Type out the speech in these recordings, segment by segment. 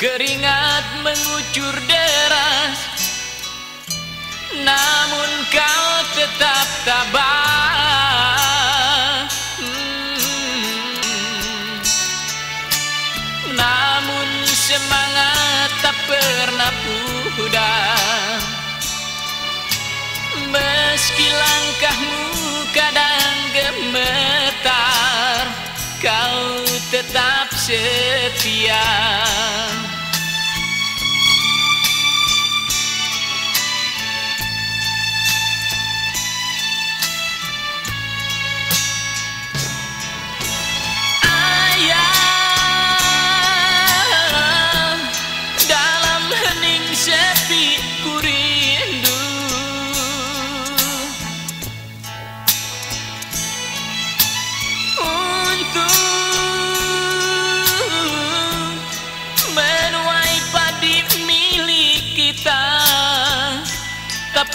keringat mengucur deras. Namun kau tetap tabah. Hmm. namun semangat tak pernah pudar. Meski langkahmu kadang gemetar kau tetap setia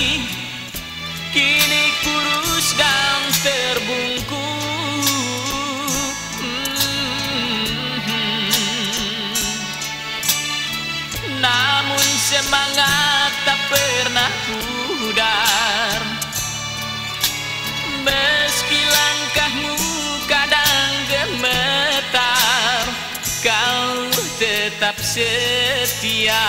Kini kurus dan terbungkus Hmm. Namun semangat tak pernah pudar. Meski langkahmu kadang gemetar Kau tetap setia